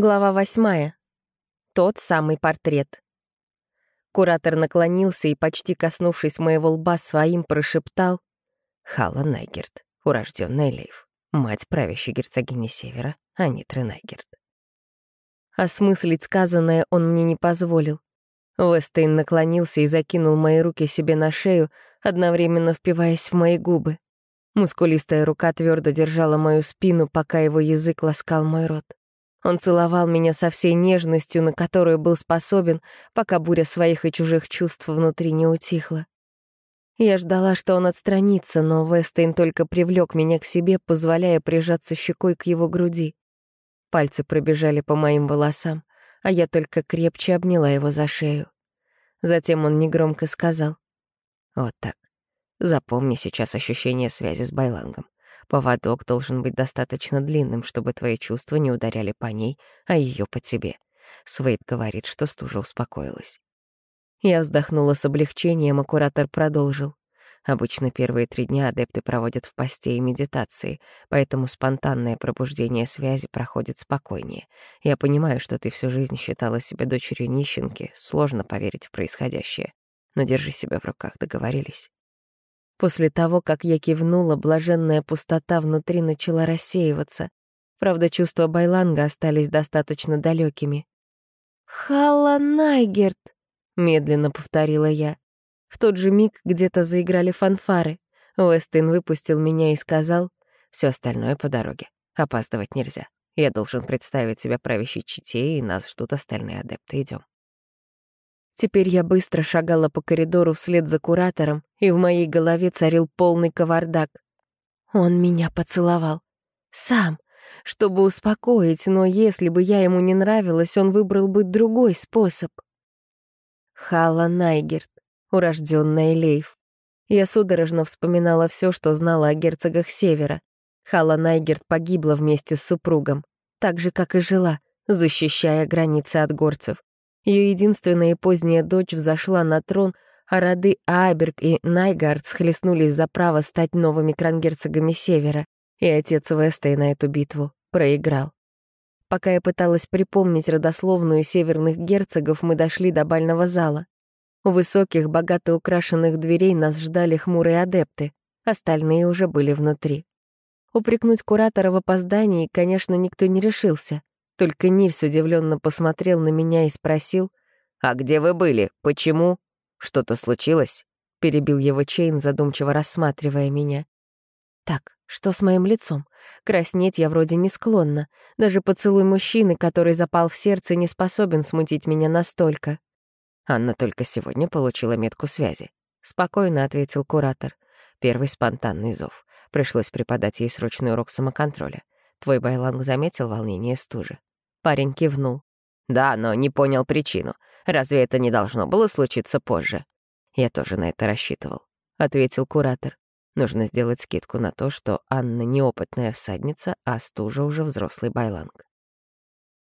Глава восьмая. Тот самый портрет. Куратор наклонился и, почти коснувшись моего лба своим, прошептал «Хала Найгерт, урожденная Лейв, мать правящей герцогини Севера, Анитры Найгерт». Осмыслить сказанное он мне не позволил. Вестейн наклонился и закинул мои руки себе на шею, одновременно впиваясь в мои губы. Мускулистая рука твердо держала мою спину, пока его язык ласкал мой рот. Он целовал меня со всей нежностью, на которую был способен, пока буря своих и чужих чувств внутри не утихла. Я ждала, что он отстранится, но Вестейн только привлек меня к себе, позволяя прижаться щекой к его груди. Пальцы пробежали по моим волосам, а я только крепче обняла его за шею. Затем он негромко сказал. «Вот так. Запомни сейчас ощущение связи с Байлангом. Поводок должен быть достаточно длинным, чтобы твои чувства не ударяли по ней, а ее по тебе. Свейд говорит, что стужа успокоилась. Я вздохнула с облегчением, а куратор продолжил. Обычно первые три дня адепты проводят в посте и медитации, поэтому спонтанное пробуждение связи проходит спокойнее. Я понимаю, что ты всю жизнь считала себя дочерью нищенки, сложно поверить в происходящее. Но держи себя в руках, договорились? После того, как я кивнула, блаженная пустота внутри начала рассеиваться. Правда, чувства Байланга остались достаточно далекими. «Халла Найгерт», — медленно повторила я. В тот же миг где-то заиграли фанфары. Уэстин выпустил меня и сказал, все остальное по дороге. Опаздывать нельзя. Я должен представить себя правящей чете, и нас ждут остальные адепты. Идем. Теперь я быстро шагала по коридору вслед за куратором, и в моей голове царил полный кавардак. Он меня поцеловал. Сам, чтобы успокоить, но если бы я ему не нравилась, он выбрал бы другой способ. Хала Найгерт, урожденная Лейв. Я судорожно вспоминала все, что знала о герцогах Севера. Хала Найгерт погибла вместе с супругом, так же, как и жила, защищая границы от горцев. Ее единственная и поздняя дочь взошла на трон, а роды Аберг и Найгард схлестнулись за право стать новыми крангерцогами Севера, и отец Вестейна эту битву проиграл. Пока я пыталась припомнить родословную северных герцогов, мы дошли до бального зала. У высоких, богато украшенных дверей нас ждали хмурые адепты, остальные уже были внутри. Упрекнуть куратора в опоздании, конечно, никто не решился. Только Нильс удивленно посмотрел на меня и спросил, «А где вы были? Почему? Что-то случилось?» Перебил его Чейн, задумчиво рассматривая меня. «Так, что с моим лицом? Краснеть я вроде не склонна. Даже поцелуй мужчины, который запал в сердце, не способен смутить меня настолько». Анна только сегодня получила метку связи. Спокойно ответил куратор. Первый спонтанный зов. Пришлось преподать ей срочный урок самоконтроля. Твой Байланг заметил волнение стужи. Парень кивнул. «Да, но не понял причину. Разве это не должно было случиться позже?» «Я тоже на это рассчитывал», — ответил куратор. «Нужно сделать скидку на то, что Анна неопытная всадница, а стужа уже взрослый байланг».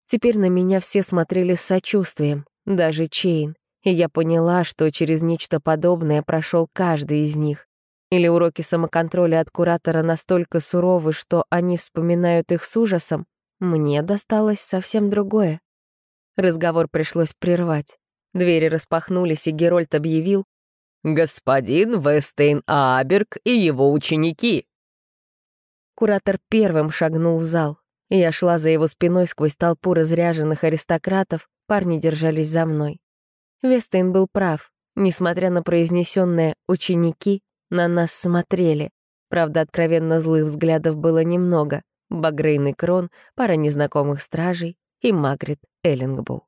Теперь на меня все смотрели с сочувствием, даже Чейн, и я поняла, что через нечто подобное прошел каждый из них. Или уроки самоконтроля от куратора настолько суровы, что они вспоминают их с ужасом, мне досталось совсем другое. Разговор пришлось прервать. Двери распахнулись, и Герольд объявил «Господин Вестейн Аберг и его ученики!» Куратор первым шагнул в зал. Я шла за его спиной сквозь толпу разряженных аристократов, парни держались за мной. Вестейн был прав. Несмотря на произнесенное «ученики», на нас смотрели. Правда, откровенно злых взглядов было немного багрейный крон, пара незнакомых стражей и Магрит Эллингбоу.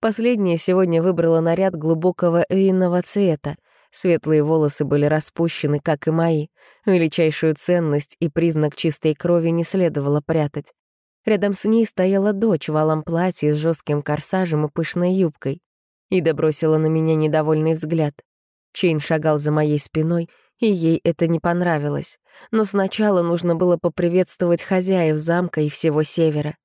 Последняя сегодня выбрала наряд глубокого винного цвета. Светлые волосы были распущены, как и мои. Величайшую ценность и признак чистой крови не следовало прятать. Рядом с ней стояла дочь в алом платье с жестким корсажем и пышной юбкой. Ида бросила на меня недовольный взгляд. Чейн шагал за моей спиной, и ей это не понравилось. Но сначала нужно было поприветствовать хозяев замка и всего севера.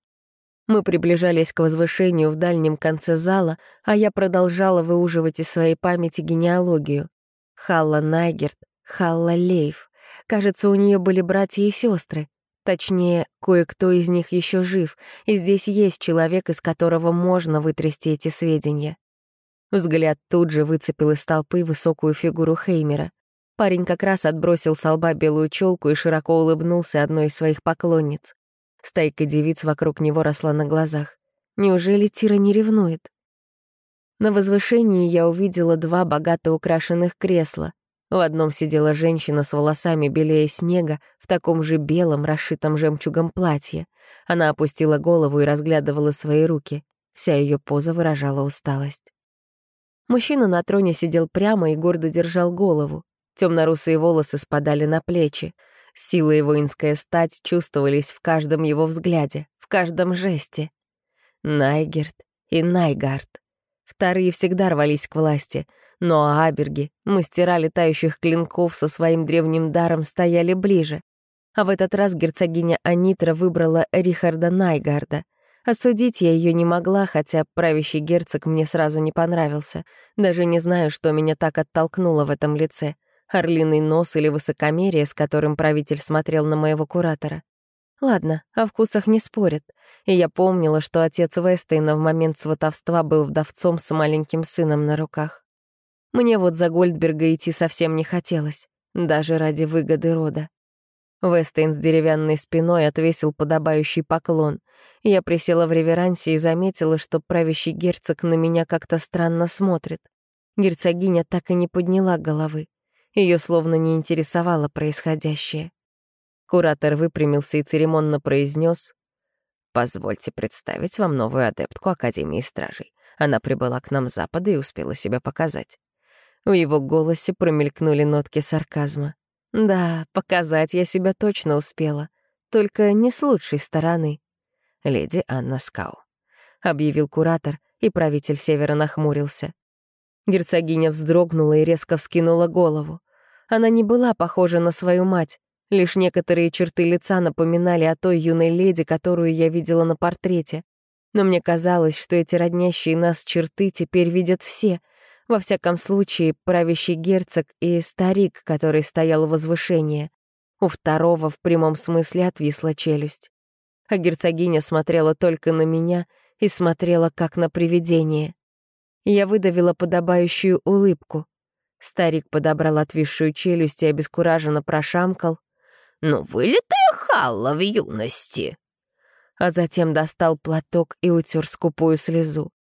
Мы приближались к возвышению в дальнем конце зала, а я продолжала выуживать из своей памяти генеалогию. Халла Найгерт, Халла Лейф. Кажется, у нее были братья и сестры. Точнее, кое-кто из них еще жив, и здесь есть человек, из которого можно вытрясти эти сведения. Взгляд тут же выцепил из толпы высокую фигуру Хеймера. Парень как раз отбросил с лба белую челку и широко улыбнулся одной из своих поклонниц. Стайка девиц вокруг него росла на глазах. Неужели Тира не ревнует? На возвышении я увидела два богато украшенных кресла. В одном сидела женщина с волосами белее снега, в таком же белом, расшитом жемчугом платье. Она опустила голову и разглядывала свои руки. Вся ее поза выражала усталость. Мужчина на троне сидел прямо и гордо держал голову. Темно-русые волосы спадали на плечи. Сила и воинская стать чувствовались в каждом его взгляде, в каждом жесте. Найгерт и Найгард. Вторые всегда рвались к власти, но Аберги, мастера летающих клинков со своим древним даром, стояли ближе. А в этот раз герцогиня Анитра выбрала Рихарда Найгарда. Осудить я ее не могла, хотя правящий герцог мне сразу не понравился. Даже не знаю, что меня так оттолкнуло в этом лице орлиный нос или высокомерие, с которым правитель смотрел на моего куратора. Ладно, о вкусах не спорят. И я помнила, что отец Вестейна в момент сватовства был вдовцом с маленьким сыном на руках. Мне вот за Гольдберга идти совсем не хотелось, даже ради выгоды рода. Вестейн с деревянной спиной отвесил подобающий поклон. Я присела в реверансе и заметила, что правящий герцог на меня как-то странно смотрит. Герцогиня так и не подняла головы. Ее словно не интересовало происходящее. Куратор выпрямился и церемонно произнес: «Позвольте представить вам новую адептку Академии Стражей. Она прибыла к нам с запада и успела себя показать». В его голосе промелькнули нотки сарказма. «Да, показать я себя точно успела, только не с лучшей стороны». «Леди Анна Скау», — объявил куратор, и правитель Севера нахмурился. Герцогиня вздрогнула и резко вскинула голову. Она не была похожа на свою мать. Лишь некоторые черты лица напоминали о той юной леди, которую я видела на портрете. Но мне казалось, что эти роднящие нас черты теперь видят все. Во всяком случае, правящий герцог и старик, который стоял у возвышения. У второго в прямом смысле отвисла челюсть. А герцогиня смотрела только на меня и смотрела как на привидение. Я выдавила подобающую улыбку. Старик подобрал отвисшую челюсть и обескураженно прошамкал. «Ну, вылитая халла в юности!» А затем достал платок и утер скупую слезу.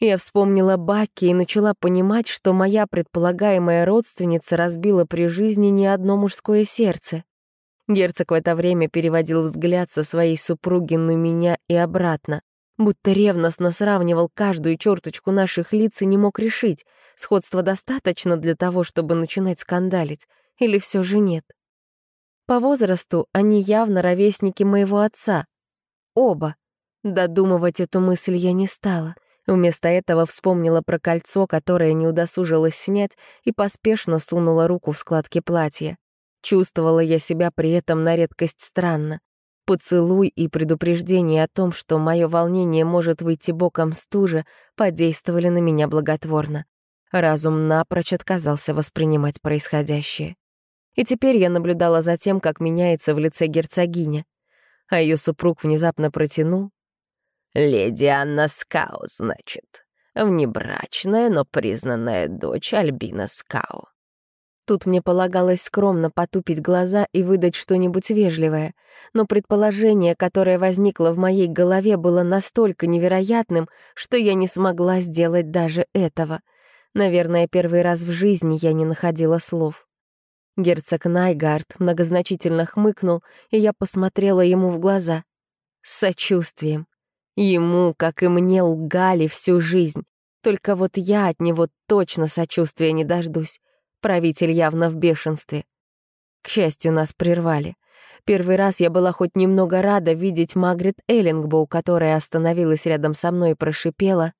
Я вспомнила Баки и начала понимать, что моя предполагаемая родственница разбила при жизни не одно мужское сердце. Герцог в это время переводил взгляд со своей супруги на меня и обратно, будто ревностно сравнивал каждую черточку наших лиц и не мог решить, Сходства достаточно для того, чтобы начинать скандалить, или все же нет? По возрасту они явно ровесники моего отца. Оба. Додумывать эту мысль я не стала. Вместо этого вспомнила про кольцо, которое не удосужилась снять, и поспешно сунула руку в складки платья. Чувствовала я себя при этом на редкость странно. Поцелуй и предупреждение о том, что мое волнение может выйти боком стужа, подействовали на меня благотворно. Разум напрочь отказался воспринимать происходящее. И теперь я наблюдала за тем, как меняется в лице герцогиня. А ее супруг внезапно протянул. «Леди Анна Скау, значит. Внебрачная, но признанная дочь Альбина Скау». Тут мне полагалось скромно потупить глаза и выдать что-нибудь вежливое, но предположение, которое возникло в моей голове, было настолько невероятным, что я не смогла сделать даже этого — Наверное, первый раз в жизни я не находила слов. Герцог Найгард многозначительно хмыкнул, и я посмотрела ему в глаза. С сочувствием. Ему, как и мне, лгали всю жизнь. Только вот я от него точно сочувствия не дождусь. Правитель явно в бешенстве. К счастью, нас прервали. Первый раз я была хоть немного рада видеть Магрит Эллингбоу, которая остановилась рядом со мной и прошипела.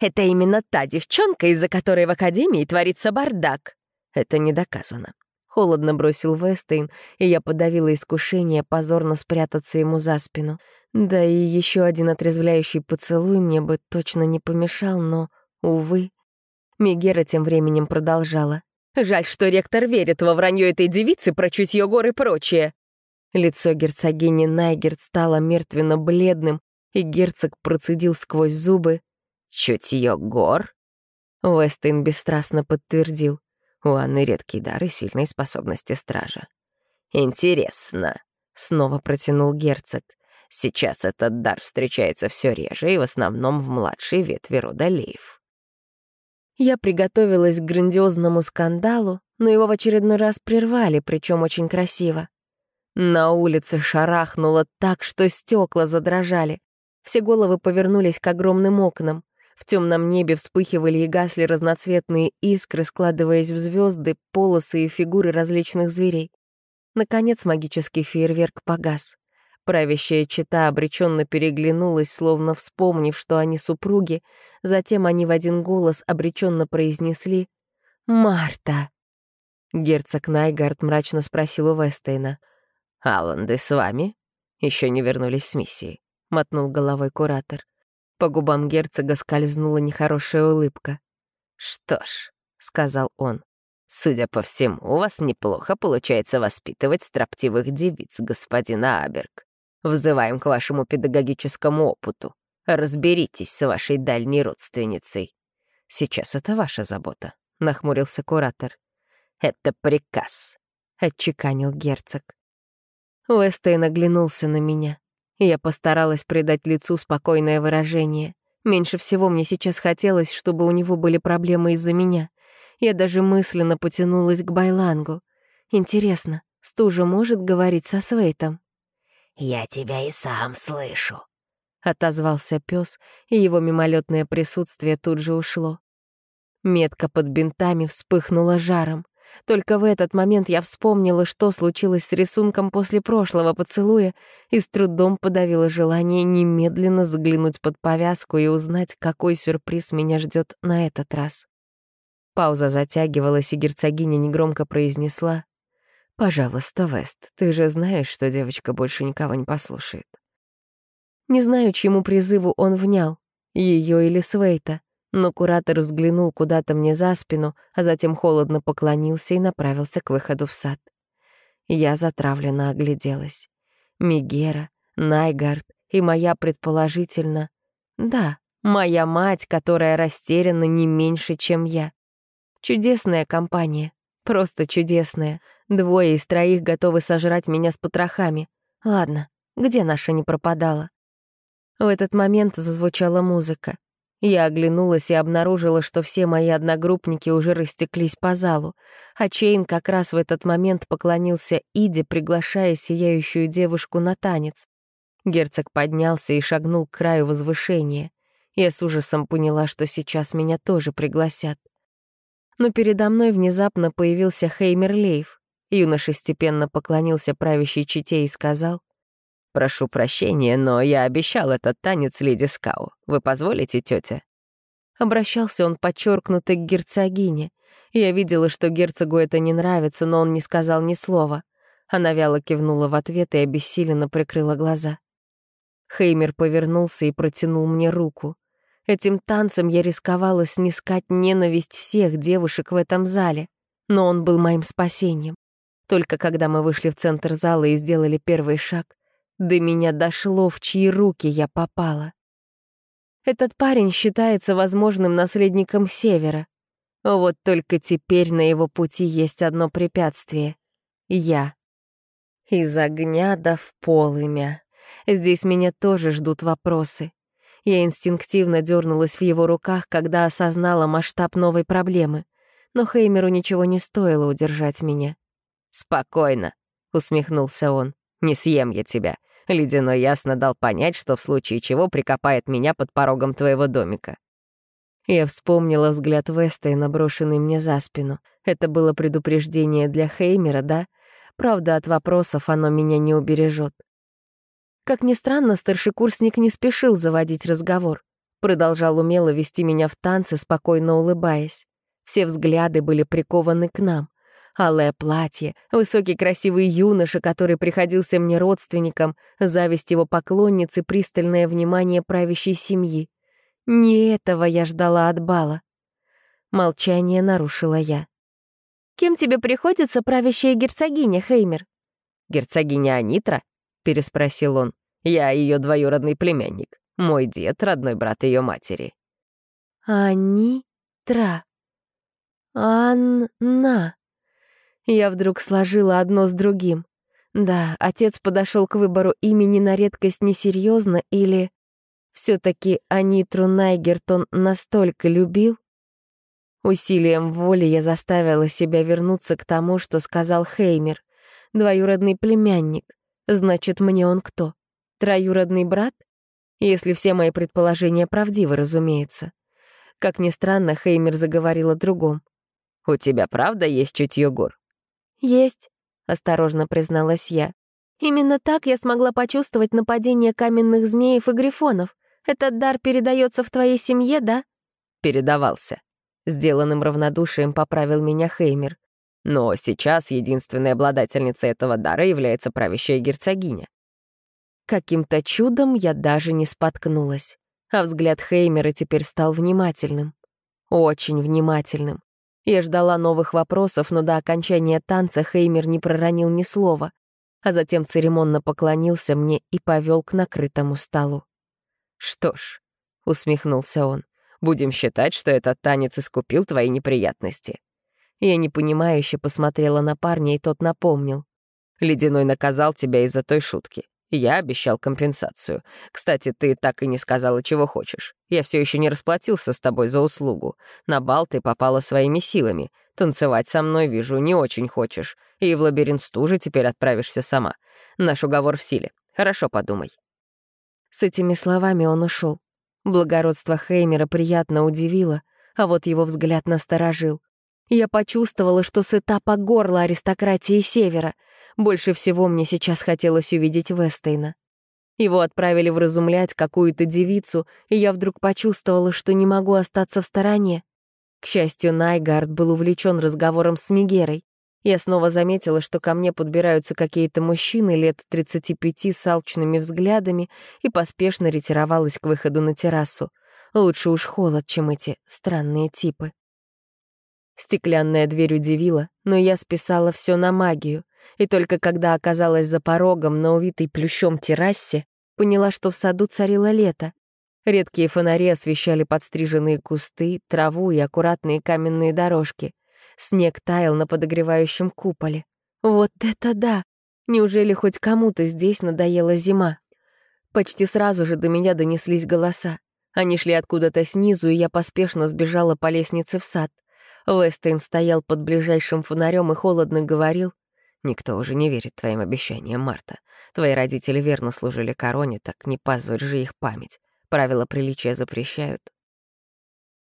Это именно та девчонка, из-за которой в Академии творится бардак. Это не доказано. Холодно бросил Вестейн, и я подавила искушение позорно спрятаться ему за спину. Да и еще один отрезвляющий поцелуй мне бы точно не помешал, но, увы. Мегера тем временем продолжала. «Жаль, что ректор верит во вранье этой девицы про чутье гор и прочее». Лицо герцогини Найгерт стало мертвенно-бледным, и герцог процедил сквозь зубы. «Чутье гор?» Вестейн бесстрастно подтвердил. У Анны редкий дар и сильные способности стража. «Интересно», — снова протянул герцог. «Сейчас этот дар встречается все реже и в основном в младшей ветви рода Лейв». Я приготовилась к грандиозному скандалу, но его в очередной раз прервали, причем очень красиво. На улице шарахнуло так, что стекла задрожали. Все головы повернулись к огромным окнам. В темном небе вспыхивали и гасли разноцветные искры, складываясь в звезды, полосы и фигуры различных зверей. Наконец магический фейерверк погас. Правящая чита обреченно переглянулась, словно вспомнив, что они супруги. Затем они в один голос обреченно произнесли «Марта!». Герцог Найгард мрачно спросил у Вестейна — «Алланды с вами?» Еще не вернулись с миссии», — мотнул головой куратор. По губам герцога скользнула нехорошая улыбка. «Что ж», — сказал он, — «судя по всему, у вас неплохо получается воспитывать строптивых девиц, господин Аберг. Взываем к вашему педагогическому опыту. Разберитесь с вашей дальней родственницей». «Сейчас это ваша забота», — нахмурился куратор. «Это приказ», — отчеканил герцог. Уэстейн оглянулся на меня. Я постаралась придать лицу спокойное выражение. Меньше всего мне сейчас хотелось, чтобы у него были проблемы из-за меня. Я даже мысленно потянулась к Байлангу. Интересно, стужа может говорить со Свейтом? «Я тебя и сам слышу», — отозвался пес, и его мимолетное присутствие тут же ушло. Метка под бинтами вспыхнула жаром. Только в этот момент я вспомнила, что случилось с рисунком после прошлого поцелуя, и с трудом подавила желание немедленно заглянуть под повязку и узнать, какой сюрприз меня ждет на этот раз. Пауза затягивалась, и герцогиня негромко произнесла «Пожалуйста, Вест, ты же знаешь, что девочка больше никого не послушает». Не знаю, чьему призыву он внял, ее или Свейта, но куратор взглянул куда-то мне за спину, а затем холодно поклонился и направился к выходу в сад. Я затравленно огляделась. Мигера, Найгард и моя, предположительно... Да, моя мать, которая растеряна не меньше, чем я. Чудесная компания, просто чудесная. Двое из троих готовы сожрать меня с потрохами. Ладно, где наша не пропадала? В этот момент зазвучала музыка. Я оглянулась и обнаружила, что все мои одногруппники уже растеклись по залу, а Чейн как раз в этот момент поклонился Иде, приглашая сияющую девушку на танец. Герцог поднялся и шагнул к краю возвышения. Я с ужасом поняла, что сейчас меня тоже пригласят. Но передо мной внезапно появился Хеймер Лейв. Юноша степенно поклонился правящей чете и сказал, «Прошу прощения, но я обещал этот танец леди Скау. Вы позволите, тетя?» Обращался он подчеркнуто к герцогине. Я видела, что герцогу это не нравится, но он не сказал ни слова. Она вяло кивнула в ответ и обессиленно прикрыла глаза. Хеймер повернулся и протянул мне руку. Этим танцем я рисковала снискать ненависть всех девушек в этом зале, но он был моим спасением. Только когда мы вышли в центр зала и сделали первый шаг, до меня дошло, в чьи руки я попала. Этот парень считается возможным наследником Севера. Вот только теперь на его пути есть одно препятствие — я. Из огня до в полымя. Здесь меня тоже ждут вопросы. Я инстинктивно дернулась в его руках, когда осознала масштаб новой проблемы. Но Хеймеру ничего не стоило удержать меня. «Спокойно», — усмехнулся он. «Не съем я тебя. Ледяной ясно дал понять, что в случае чего прикопает меня под порогом твоего домика. Я вспомнила взгляд Вестейна, брошенный мне за спину. Это было предупреждение для Хеймера, да? Правда, от вопросов оно меня не убережет. Как ни странно, старшекурсник не спешил заводить разговор. Продолжал умело вести меня в танцы, спокойно улыбаясь. Все взгляды были прикованы к нам. Алое платье, высокий красивый юноша, который приходился мне родственником, зависть его поклонницы, пристальное внимание правящей семьи. Не этого я ждала от бала. Молчание нарушила я. «Кем тебе приходится правящая герцогиня, Хеймер?» герцогиня Анитра?» — переспросил он. «Я ее двоюродный племянник. Мой дед — родной брат ее матери». «Анитра. Анна». Я вдруг сложила одно с другим. Да, отец подошел к выбору имени на редкость несерьезно или... все таки Анитру Найгертон настолько любил? Усилием воли я заставила себя вернуться к тому, что сказал Хеймер. Двоюродный племянник. Значит, мне он кто? Троюродный брат? Если все мои предположения правдивы, разумеется. Как ни странно, Хеймер заговорил о другом. «У тебя правда есть чутье гор?» «Есть», — осторожно призналась я. «Именно так я смогла почувствовать нападение каменных змеев и грифонов. Этот дар передается в твоей семье, да?» «Передавался». Сделанным равнодушием поправил меня Хеймер. Но сейчас единственной обладательницей этого дара является правящая герцогиня. Каким-то чудом я даже не споткнулась, а взгляд Хеймера теперь стал внимательным. Очень внимательным. Я ждала новых вопросов, но до окончания танца Хеймер не проронил ни слова, а затем церемонно поклонился мне и повел к накрытому столу. «Что ж», — усмехнулся он, — «будем считать, что этот танец искупил твои неприятности». Я непонимающе посмотрела на парня, и тот напомнил. «Ледяной наказал тебя из-за той шутки. Я обещал компенсацию. Кстати, ты так и не сказала, чего хочешь. Я все еще не расплатился с тобой за услугу. На бал ты попала своими силами. Танцевать со мной, вижу, не очень хочешь. И в лабиринт стужи теперь отправишься сама. Наш уговор в силе. Хорошо подумай». С этими словами он ушел. Благородство Хеймера приятно удивило, а вот его взгляд насторожил. Я почувствовала, что сыта по горло аристократии Севера — больше всего мне сейчас хотелось увидеть Вестейна. Его отправили вразумлять какую-то девицу, и я вдруг почувствовала, что не могу остаться в стороне. К счастью, Найгард был увлечен разговором с Мигерой. Я снова заметила, что ко мне подбираются какие-то мужчины лет 35 с алчными взглядами и поспешно ретировалась к выходу на террасу. Лучше уж холод, чем эти странные типы. Стеклянная дверь удивила, но я списала все на магию — и только когда оказалась за порогом на увитой плющом террасе, поняла, что в саду царило лето. Редкие фонари освещали подстриженные кусты, траву и аккуратные каменные дорожки. Снег таял на подогревающем куполе. Вот это да! Неужели хоть кому-то здесь надоела зима? Почти сразу же до меня донеслись голоса. Они шли откуда-то снизу, и я поспешно сбежала по лестнице в сад. Вестейн стоял под ближайшим фонарем и холодно говорил, Никто уже не верит твоим обещаниям, Марта. Твои родители верно служили короне, так не позорь же их память. Правила приличия запрещают.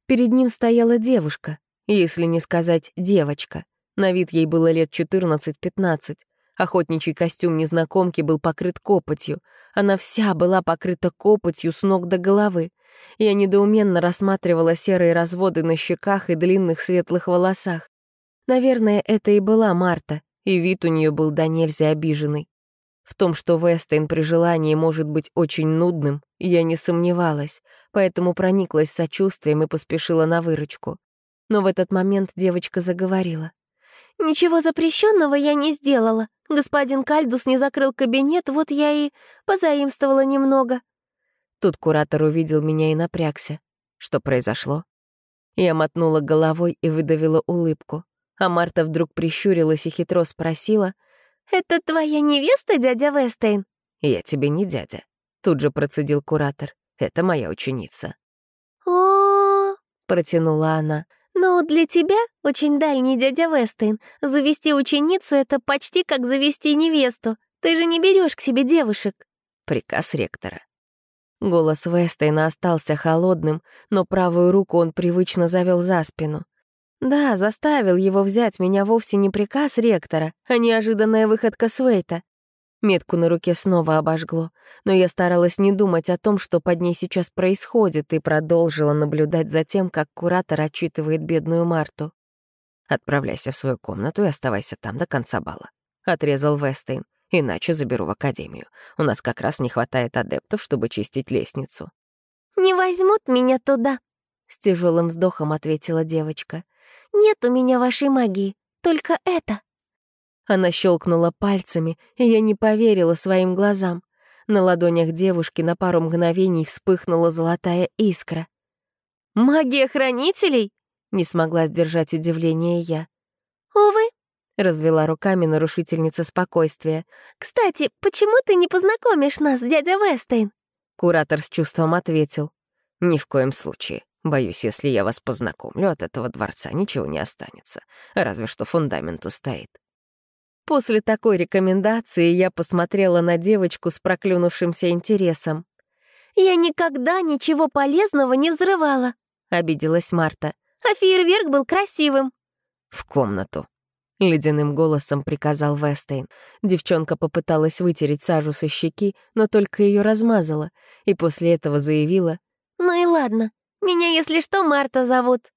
Перед ним стояла девушка, если не сказать девочка. На вид ей было лет 14-15. Охотничий костюм незнакомки был покрыт копотью. Она вся была покрыта копотью с ног до головы. Я недоуменно рассматривала серые разводы на щеках и длинных светлых волосах. Наверное, это и была Марта, и вид у нее был до нельзя обиженный. В том, что Вестейн при желании может быть очень нудным, я не сомневалась, поэтому прониклась сочувствием и поспешила на выручку. Но в этот момент девочка заговорила. «Ничего запрещенного я не сделала. Господин Кальдус не закрыл кабинет, вот я и позаимствовала немного». Тут куратор увидел меня и напрягся. Что произошло? Я мотнула головой и выдавила улыбку. А Марта вдруг прищурилась и хитро спросила. «Это твоя невеста, дядя Вестейн?» «Я тебе не дядя», — тут же процедил куратор. «Это моя ученица». «О-о-о», протянула она. «Ну, для тебя, очень дальний дядя Вестейн, завести ученицу — это почти как завести невесту. Ты же не берешь к себе девушек». Приказ ректора. Голос Вестейна остался холодным, но правую руку он привычно завел за спину. Да, заставил его взять меня вовсе не приказ ректора, а неожиданная выходка Свейта. Метку на руке снова обожгло, но я старалась не думать о том, что под ней сейчас происходит, и продолжила наблюдать за тем, как куратор отчитывает бедную Марту. «Отправляйся в свою комнату и оставайся там до конца бала», — отрезал Вестейн. «Иначе заберу в академию. У нас как раз не хватает адептов, чтобы чистить лестницу». «Не возьмут меня туда», — с тяжелым вздохом ответила девочка. «Нет у меня вашей магии, только это». Она щелкнула пальцами, и я не поверила своим глазам. На ладонях девушки на пару мгновений вспыхнула золотая искра. «Магия хранителей?» — не смогла сдержать удивление я. «Увы», — развела руками нарушительница спокойствия. «Кстати, почему ты не познакомишь нас, дядя Вестейн?» Куратор с чувством ответил. «Ни в коем случае. Боюсь, если я вас познакомлю, от этого дворца ничего не останется. Разве что фундамент устоит». После такой рекомендации я посмотрела на девочку с проклюнувшимся интересом. «Я никогда ничего полезного не взрывала», — обиделась Марта. «А фейерверк был красивым». «В комнату», — ледяным голосом приказал Вестейн. Девчонка попыталась вытереть сажу со щеки, но только ее размазала, и после этого заявила. «Ну и ладно, меня, если что, Марта зовут».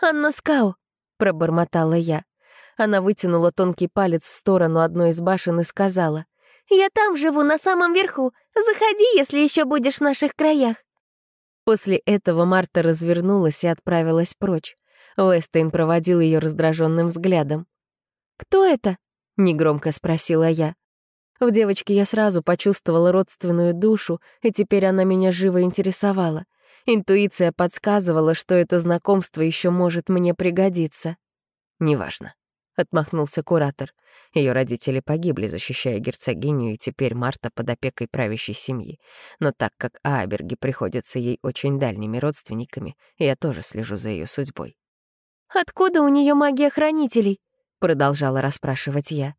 «Анна Скау», — пробормотала я. Она вытянула тонкий палец в сторону одной из башен и сказала. «Я там живу, на самом верху. Заходи, если еще будешь в наших краях». После этого Марта развернулась и отправилась прочь. Уэстейн проводил ее раздраженным взглядом. «Кто это?» — негромко спросила я. В девочке я сразу почувствовала родственную душу, и теперь она меня живо интересовала. Интуиция подсказывала, что это знакомство еще может мне пригодиться. «Неважно», — отмахнулся куратор. Ее родители погибли, защищая герцогиню, и теперь Марта под опекой правящей семьи. Но так как Аберги приходятся ей очень дальними родственниками, я тоже слежу за ее судьбой. «Откуда у нее магия хранителей?» — продолжала расспрашивать я.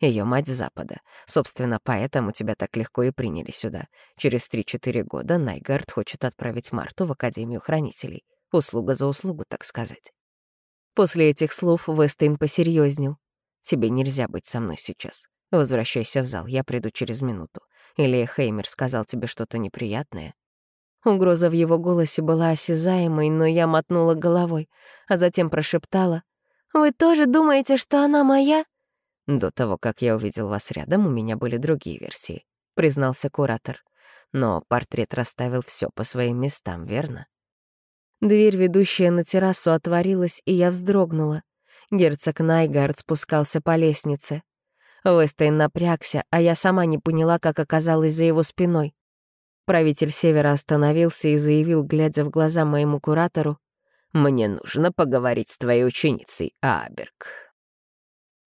Ее мать Запада. Собственно, поэтому тебя так легко и приняли сюда. Через три-четыре года Найгард хочет отправить Марту в Академию Хранителей. Услуга за услугу, так сказать. После этих слов Вестейн посерьезнел. «Тебе нельзя быть со мной сейчас. Возвращайся в зал, я приду через минуту. Или Хеймер сказал тебе что-то неприятное?» Угроза в его голосе была осязаемой, но я мотнула головой, а затем прошептала. «Вы тоже думаете, что она моя?» «До того, как я увидел вас рядом, у меня были другие версии», — признался куратор. «Но портрет расставил все по своим местам, верно?» Дверь, ведущая на террасу, отворилась, и я вздрогнула. Герцог Найгард спускался по лестнице. Вестейн напрягся, а я сама не поняла, как оказалась за его спиной. Правитель Севера остановился и заявил, глядя в глаза моему куратору, «Мне нужно поговорить с твоей ученицей, Аберг».